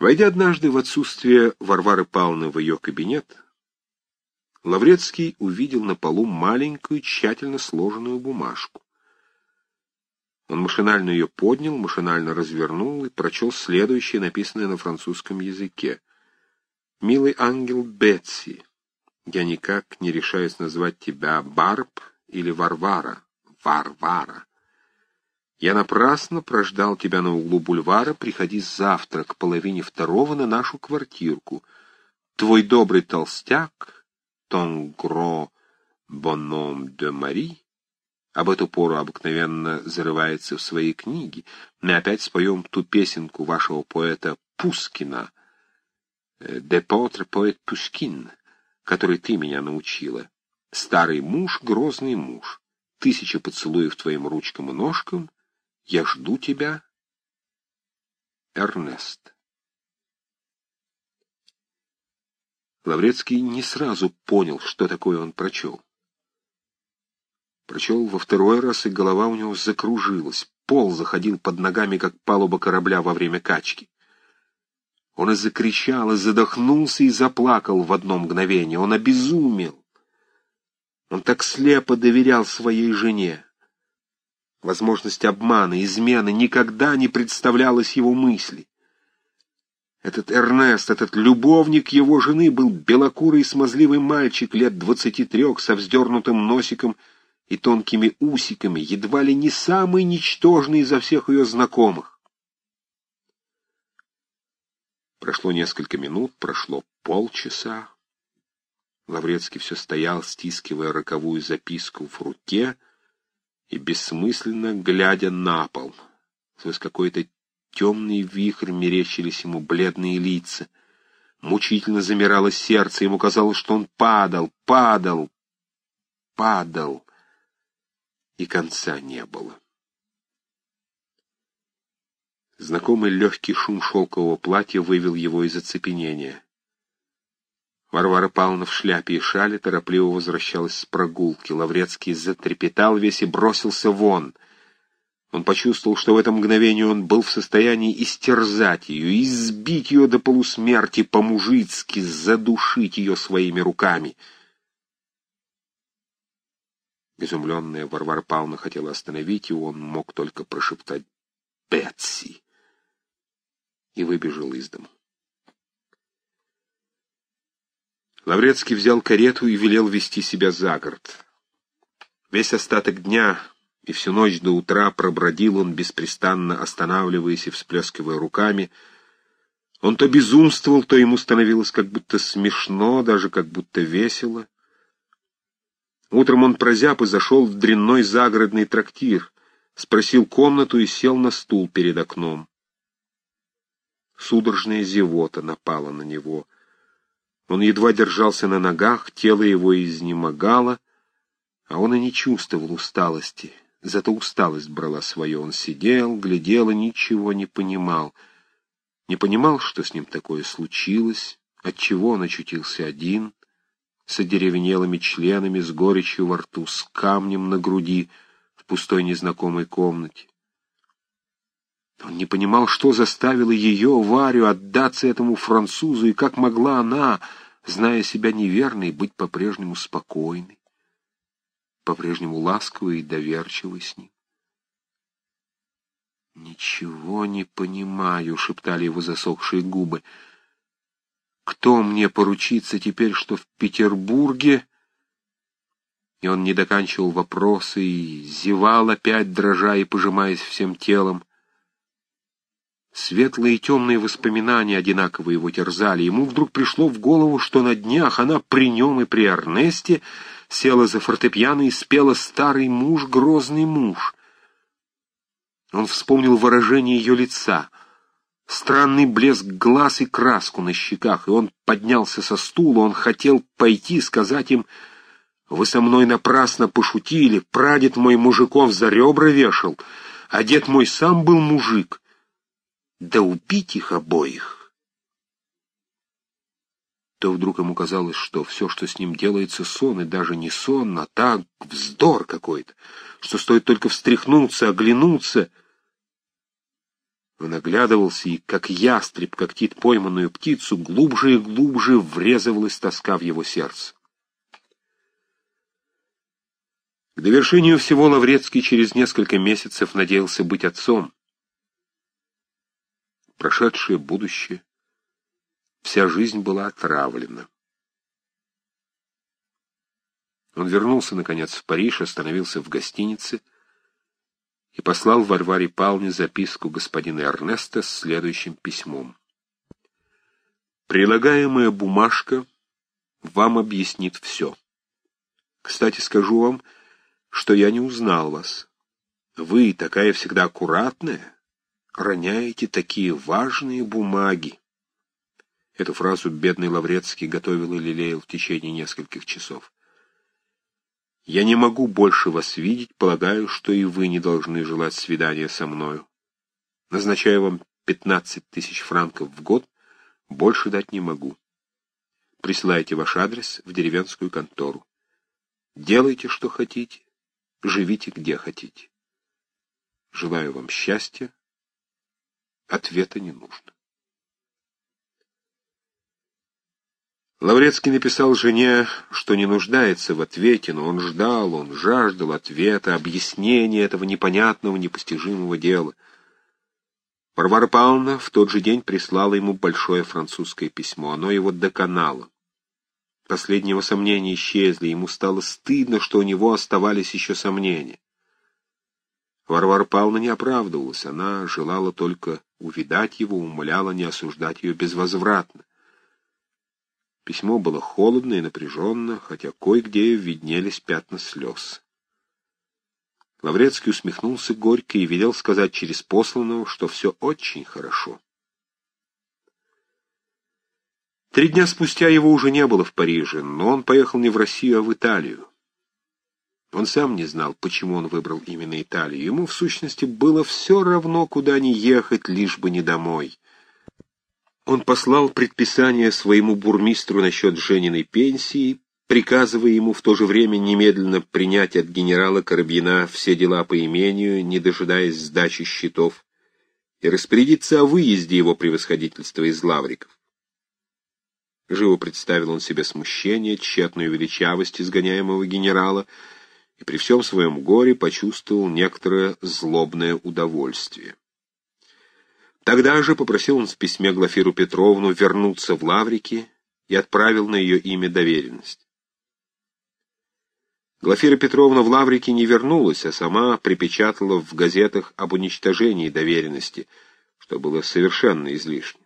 Войдя однажды в отсутствие Варвары Павловны в ее кабинет, Лаврецкий увидел на полу маленькую, тщательно сложенную бумажку. Он машинально ее поднял, машинально развернул и прочел следующее, написанное на французском языке. «Милый ангел Бетси, я никак не решаюсь назвать тебя Барб или Варвара. Варвара. Я напрасно прождал тебя на углу бульвара, приходи завтра к половине второго на нашу квартирку. Твой добрый толстяк, gros bonhomme de Мари, об эту пору обыкновенно зарывается в свои книги. Мы опять споем ту песенку вашего поэта Пускина, «De potre поэт Пушкин», которой ты меня научила. Старый муж, грозный муж, тысяча поцелуев твоим ручкам и ножкам — я жду тебя, Эрнест. Лаврецкий не сразу понял, что такое он прочел. Прочел во второй раз, и голова у него закружилась. Пол заходил под ногами, как палуба корабля во время качки. Он и закричал, и задохнулся, и заплакал в одно мгновение. Он обезумел. Он так слепо доверял своей жене. Возможность обмана, измены никогда не представлялась его мысли. Этот Эрнест, этот любовник его жены, был белокурый смазливый мальчик лет двадцати трех со вздернутым носиком и тонкими усиками, едва ли не самый ничтожный изо всех ее знакомых. Прошло несколько минут, прошло полчаса. Лаврецкий все стоял, стискивая роковую записку в руке — и бессмысленно глядя на пол. Сквозь какой-то темный вихрь мерещились ему бледные лица. Мучительно замирало сердце, ему казалось, что он падал, падал, падал, и конца не было. Знакомый легкий шум шелкового платья вывел его из оцепенения. Варвара Павловна в шляпе и шале торопливо возвращалась с прогулки. Лаврецкий затрепетал весь и бросился вон. Он почувствовал, что в это мгновение он был в состоянии истерзать ее, избить ее до полусмерти по-мужицки, задушить ее своими руками. Изумленная Варвара Павловна хотела остановить его, он мог только прошептать «Бетси!» и выбежал из дома. Лаврецкий взял карету и велел вести себя за город. Весь остаток дня и всю ночь до утра пробродил он, беспрестанно останавливаясь и всплескивая руками. Он то безумствовал, то ему становилось как будто смешно, даже как будто весело. Утром он прозяб и зашел в дрянной загородный трактир, спросил комнату и сел на стул перед окном. Судорожная зевота напала на него — он едва держался на ногах, тело его изнемогало, а он и не чувствовал усталости. Зато усталость брала свое. Он сидел, глядел и ничего не понимал. Не понимал, что с ним такое случилось, отчего он очутился один, с одеревенелыми членами, с горечью во рту, с камнем на груди, в пустой незнакомой комнате. Он не понимал, что заставило ее, Варю, отдаться этому французу, и как могла она, зная себя неверной, быть по-прежнему спокойной, по-прежнему ласковой и доверчивой с ним. «Ничего не понимаю», — шептали его засохшие губы. «Кто мне поручится теперь, что в Петербурге...» И он не доканчивал вопросы и зевал опять, дрожа и пожимаясь всем телом. Светлые и темные воспоминания одинаково его терзали. Ему вдруг пришло в голову, что на днях она при нем и при Эрнесте села за фортепиано и спела «Старый муж, грозный муж». Он вспомнил выражение ее лица, странный блеск глаз и краску на щеках, и он поднялся со стула, он хотел пойти сказать им «Вы со мной напрасно пошутили, прадед мой мужиков за ребра вешал, а дед мой сам был мужик» да убить их обоих, то вдруг ему казалось, что все, что с ним делается, сон, и даже не сон, а так вздор какой-то, что стоит только встряхнуться, оглянуться. Он оглядывался и, как ястреб когтит пойманную птицу, глубже и глубже врезывалась тоска в его сердце. К довершению всего Лаврецкий через несколько месяцев надеялся быть отцом. Прошедшее будущее, вся жизнь была отравлена. Он вернулся, наконец, в Париж, остановился в гостинице и послал Варваре Павловне записку господина Эрнеста с следующим письмом. «Прилагаемая бумажка вам объяснит все. Кстати, скажу вам, что я не узнал вас. Вы, такая всегда аккуратная, роняете такие важные бумаги». Эту фразу бедный Лаврецкий готовил и лелеял в течение нескольких часов. Я не могу больше вас видеть, полагаю, что и вы не должны желать свидания со мною. Назначаю вам пятнадцать тысяч франков в год, больше дать не могу. Присылайте ваш адрес в деревенскую контору. Делайте, что хотите, живите, где хотите. Желаю вам счастья. Ответа не нужно. Лаврецкий написал жене, что не нуждается в ответе, но он ждал, он жаждал ответа, объяснения этого непонятного, непостижимого дела. Варвара Павловна в тот же день прислала ему большое французское письмо. Оно его доконало. Последнего сомнения исчезли, ему стало стыдно, что у него оставались еще сомнения. Варвара Павловна не оправдывалась, она желала только увидать его, умоляла не осуждать ее безвозвратно. Письмо было холодно и напряженно, хотя кое-где виднелись пятна слез. Лаврецкий усмехнулся горько и велел сказать через посланного, что все очень хорошо. Три дня спустя его уже не было в Париже, но он поехал не в Россию, а в Италию. Он сам не знал, почему он выбрал именно Италию. Ему, в сущности, было все равно, куда ни ехать, лишь бы не домой. Он послал предписание своему бурмистру насчет Жениной пенсии, приказывая ему в то же время немедленно принять от генерала Коробьина все дела по имению, не дожидаясь сдачи счетов, и распорядиться о выезде его превосходительства из Лавриков. Живо представил он себе смущение, тщетную величавость изгоняемого генерала, и при всем своем горе почувствовал некоторое злобное удовольствие. Тогда же попросил он в письме Глафиру Петровну вернуться в Лаврики и отправил на ее имя доверенность. Глафира Петровна в Лаврике не вернулась, а сама припечатала в газетах об уничтожении доверенности, что было совершенно излишне.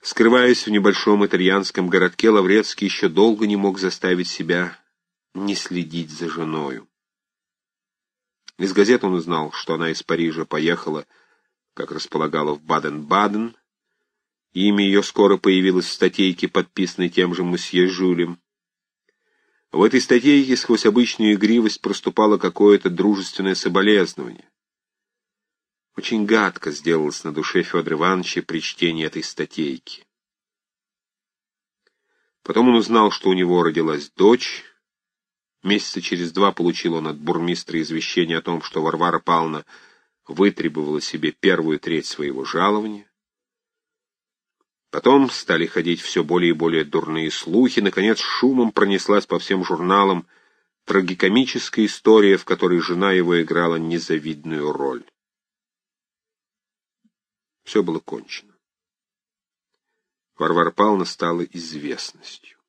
Скрываясь в небольшом итальянском городке, Лаврецкий еще долго не мог заставить себя не следить за женою. Из газет он узнал, что она из Парижа поехала, как располагала, в Баден-Баден. Имя ее скоро появилось в статейке, подписанной тем же мусье Жюлем. В этой статейке сквозь обычную игривость проступало какое-то дружественное соболезнование. Очень гадко сделалось на душе Федора Ивановича при чтении этой статейки. Потом он узнал, что у него родилась дочь, Месяца через два получил он от бурмистра извещение о том, что Варвара Павловна вытребовала себе первую треть своего жалования. Потом стали ходить все более и более дурные слухи. Наконец, шумом пронеслась по всем журналам трагикомическая история, в которой жена его играла незавидную роль. Все было кончено. Варвара Павловна стала известностью.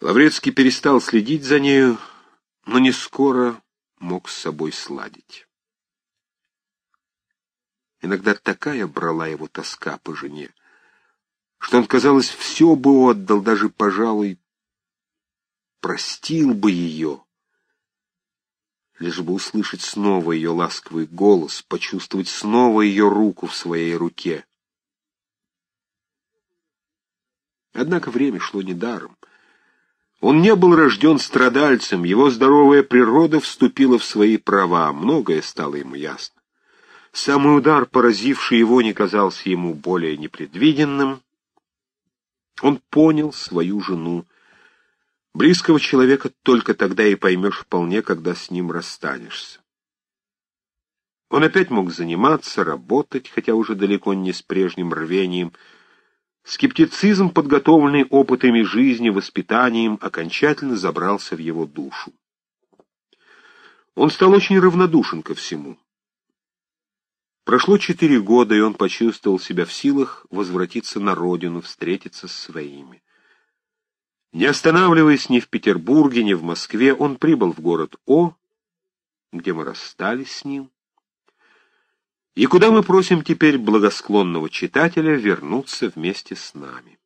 Лаврецкий перестал следить за нею, но не скоро мог с собой сладить. Иногда такая брала его тоска по жене, что он, казалось, все бы отдал, даже, пожалуй, простил бы ее, лишь бы услышать снова ее ласковый голос, почувствовать снова ее руку в своей руке. Однако время шло недаром. Он не был рожден страдальцем, его здоровая природа вступила в свои права, многое стало ему ясно. Самый удар, поразивший его, не казался ему более непредвиденным. Он понял свою жену. Близкого человека только тогда и поймешь вполне, когда с ним расстанешься. Он опять мог заниматься, работать, хотя уже далеко не с прежним рвением. Скептицизм, подготовленный опытами жизни, воспитанием, окончательно забрался в его душу. Он стал очень равнодушен ко всему. Прошло четыре года, и он почувствовал себя в силах возвратиться на родину, встретиться с своими. Не останавливаясь ни в Петербурге, ни в Москве, он прибыл в город О, где мы расстались с ним, и куда мы просим теперь благосклонного читателя вернуться вместе с нами.